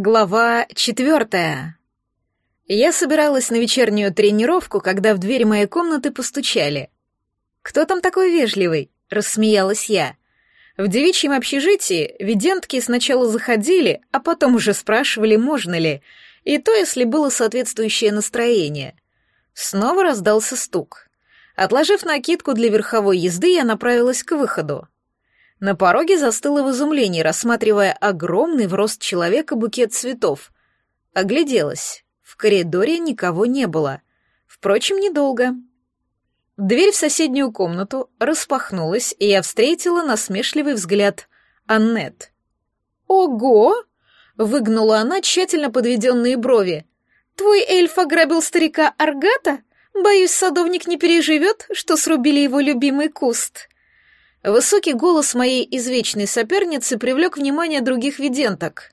Глава четвертая. Я собиралась на вечернюю тренировку, когда в дверь моей комнаты постучали. «Кто там такой вежливый?» — рассмеялась я. В девичьем общежитии видентки сначала заходили, а потом уже спрашивали, можно ли, и то, если было соответствующее настроение. Снова раздался стук. Отложив накидку для верховой езды, я направилась к выходу. На пороге застыла в изумлении, рассматривая огромный в рост человека букет цветов. Огляделась. В коридоре никого не было. Впрочем, недолго. Дверь в соседнюю комнату распахнулась, и я встретила насмешливый взгляд Аннет. «Ого!» — выгнула она тщательно подведенные брови. «Твой эльф ограбил старика Аргата? Боюсь, садовник не переживет, что срубили его любимый куст». Высокий голос моей извечной соперницы привлек внимание других виденток.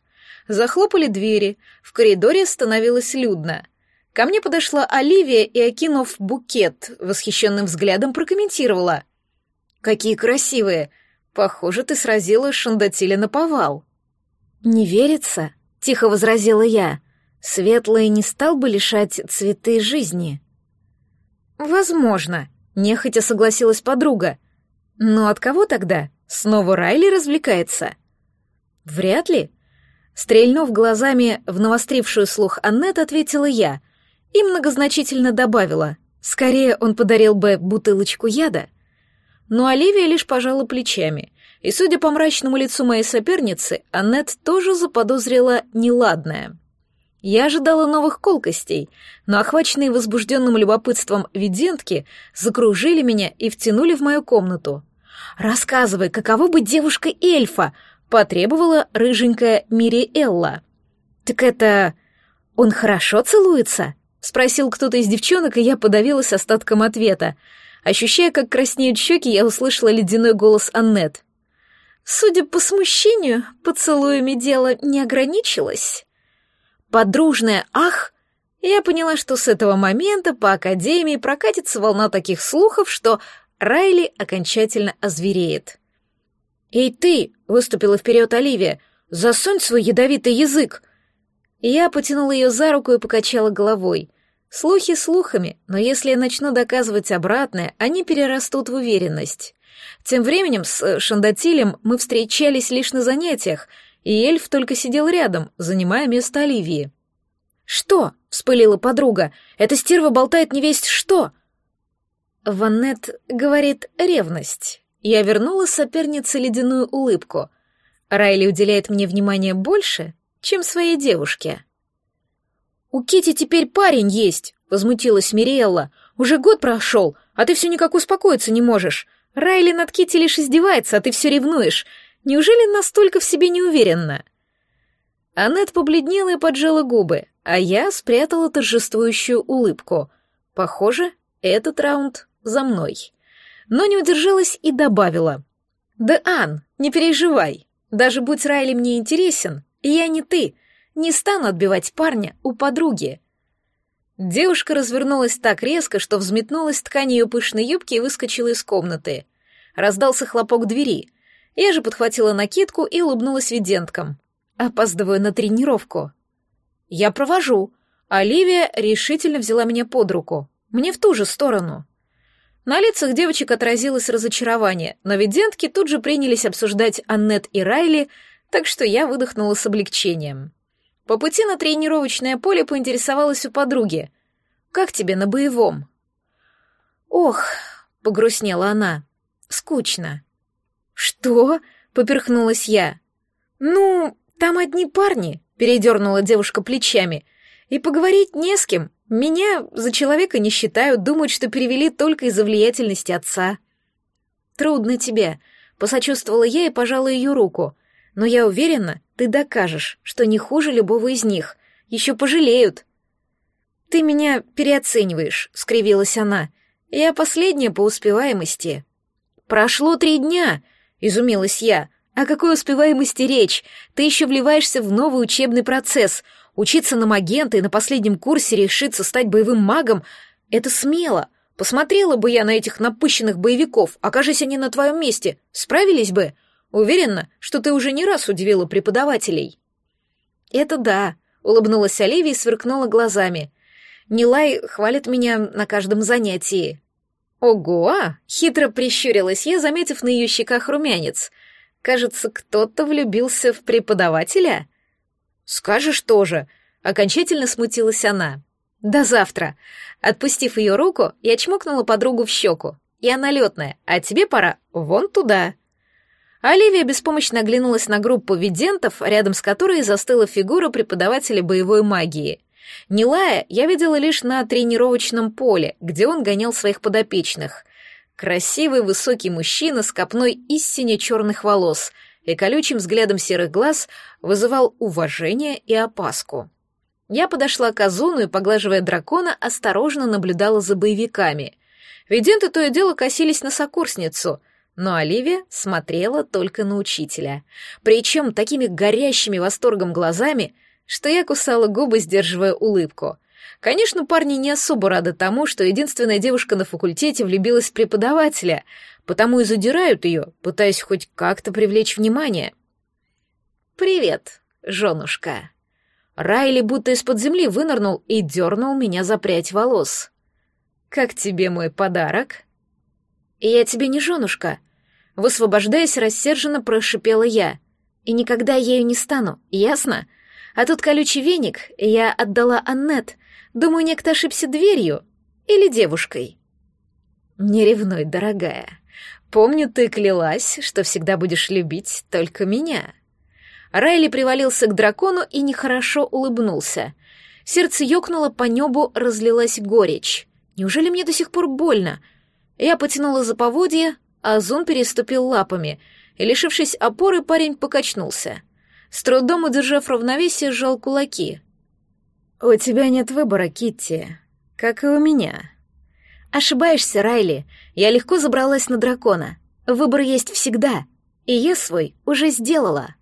Захлопали двери, в коридоре становилось людно. Ко мне подошла Оливия и, окинув букет, восхищенным взглядом прокомментировала. «Какие красивые! Похоже, ты сразила Шандатиля на повал». «Не верится?» — тихо возразила я. «Светлый не стал бы лишать цветы жизни». «Возможно», — нехотя согласилась подруга. Но от кого тогда? Снова Райли развлекается? Вряд ли. Стрельнув глазами в навострившую слух Аннет, ответила я и многозначительно добавила. Скорее он подарил бы бутылочку яда. Но Оливия лишь пожала плечами, и, судя по мрачному лицу моей соперницы, Аннет тоже заподозрила неладное. Я ожидала новых колкостей, но охваченные возбужденным любопытством видентки закружили меня и втянули в мою комнату. «Рассказывай, каково быть девушкой-эльфа?» — потребовала рыженькая Мириэлла. «Так это... он хорошо целуется?» — спросил кто-то из девчонок, и я подавилась остатком ответа. Ощущая, как краснеют щеки, я услышала ледяной голос Аннет. «Судя по смущению, поцелуями дело не ограничилось» подружное «ах», я поняла, что с этого момента по Академии прокатится волна таких слухов, что Райли окончательно озвереет. «Эй, ты!» — выступила вперед Оливия. «Засунь свой ядовитый язык!» Я потянула ее за руку и покачала головой. Слухи слухами, но если я начну доказывать обратное, они перерастут в уверенность. Тем временем с Шандатилем мы встречались лишь на занятиях — и эльф только сидел рядом, занимая место Оливии. «Что?» — вспылила подруга. «Эта стерва болтает не весть что!» Ваннет говорит «ревность». Я вернула сопернице ледяную улыбку. Райли уделяет мне внимание больше, чем своей девушке. «У Кити теперь парень есть», — возмутилась Мириэлла. «Уже год прошел, а ты все никак успокоиться не можешь. Райли над Кити лишь издевается, а ты все ревнуешь. Неужели настолько в себе не уверена? Аннет побледнела и поджала губы, а я спрятала торжествующую улыбку. Похоже, этот раунд за мной. Но не удержалась и добавила. «Да, Ан, не переживай. Даже будь Райли мне интересен, я не ты. Не стану отбивать парня у подруги». Девушка развернулась так резко, что взметнулась ткань ее пышной юбки и выскочила из комнаты. Раздался хлопок двери. Я же подхватила накидку и улыбнулась виденткам. Опаздываю на тренировку. Я провожу. Оливия решительно взяла меня под руку. Мне в ту же сторону. На лицах девочек отразилось разочарование, но видентки тут же принялись обсуждать Аннет и Райли, так что я выдохнула с облегчением. По пути на тренировочное поле поинтересовалась у подруги. «Как тебе на боевом?» «Ох», — погрустнела она, — «скучно. «Что?» — поперхнулась я. «Ну, там одни парни», — передернула девушка плечами. «И поговорить не с кем. Меня за человека не считают, думают, что перевели только из-за влиятельности отца». «Трудно тебе», — посочувствовала я и пожала ее руку. «Но я уверена, ты докажешь, что не хуже любого из них. Еще пожалеют». «Ты меня переоцениваешь», — скривилась она. «Я последняя по успеваемости». «Прошло три дня», Изумилась я. О какой успеваемости речь? Ты еще вливаешься в новый учебный процесс. Учиться на магента и на последнем курсе решиться стать боевым магом — это смело. Посмотрела бы я на этих напыщенных боевиков, окажись они на твоем месте, справились бы? Уверена, что ты уже не раз удивила преподавателей. «Это да», — улыбнулась Оливия и сверкнула глазами. «Нилай хвалит меня на каждом занятии». «Ого!» — хитро прищурилась я, заметив на ее щеках румянец. «Кажется, кто-то влюбился в преподавателя?» «Скажешь тоже!» — окончательно смутилась она. «До завтра!» Отпустив ее руку, я чмокнула подругу в щеку. «Я налетная, а тебе пора вон туда!» Оливия беспомощно оглянулась на группу видентов, рядом с которой застыла фигура преподавателя боевой магии. Нилая я видела лишь на тренировочном поле, где он гонял своих подопечных. Красивый высокий мужчина с копной истине черных волос и колючим взглядом серых глаз вызывал уважение и опаску. Я подошла к Азуну и, поглаживая дракона, осторожно наблюдала за боевиками. Виденты то и дело косились на сокурсницу — но Оливия смотрела только на учителя, причем такими горящими восторгом глазами, что я кусала губы, сдерживая улыбку. Конечно, парни не особо рады тому, что единственная девушка на факультете влюбилась в преподавателя, потому и задирают ее, пытаясь хоть как-то привлечь внимание. «Привет, женушка». Райли будто из-под земли вынырнул и дернул меня за прядь волос. «Как тебе мой подарок?» «Я тебе не женушка», Высвобождаясь, рассерженно прошипела я. И никогда ею не стану, ясно? А тут колючий веник я отдала Аннет. Думаю, некто ошибся дверью или девушкой. Не ревнуй, дорогая. Помню, ты клялась, что всегда будешь любить только меня. Райли привалился к дракону и нехорошо улыбнулся. Сердце ёкнуло, по небу разлилась горечь. Неужели мне до сих пор больно? Я потянула за поводья, Азун переступил лапами, и, лишившись опоры, парень покачнулся. С трудом удержав равновесие, сжал кулаки. «У тебя нет выбора, Китти, как и у меня». «Ошибаешься, Райли. Я легко забралась на дракона. Выбор есть всегда, и я свой уже сделала».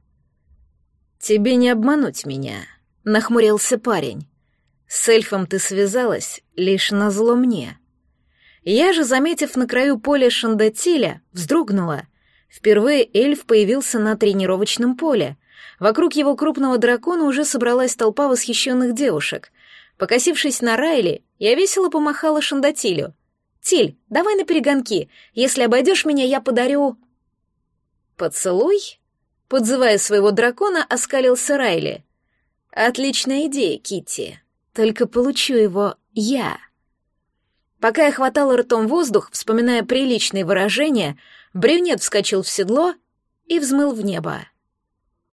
«Тебе не обмануть меня», — нахмурился парень. «С эльфом ты связалась лишь на зло мне». Я же, заметив на краю поля Шандатиля, вздрогнула. Впервые эльф появился на тренировочном поле. Вокруг его крупного дракона уже собралась толпа восхищенных девушек. Покосившись на Райли, я весело помахала Шандатилю. «Тиль, давай на перегонки. Если обойдешь меня, я подарю...» «Поцелуй?» Подзывая своего дракона, оскалился Райли. «Отличная идея, Китти. Только получу его я». Пока я хватала ртом воздух, вспоминая приличные выражения, брюнет вскочил в седло и взмыл в небо.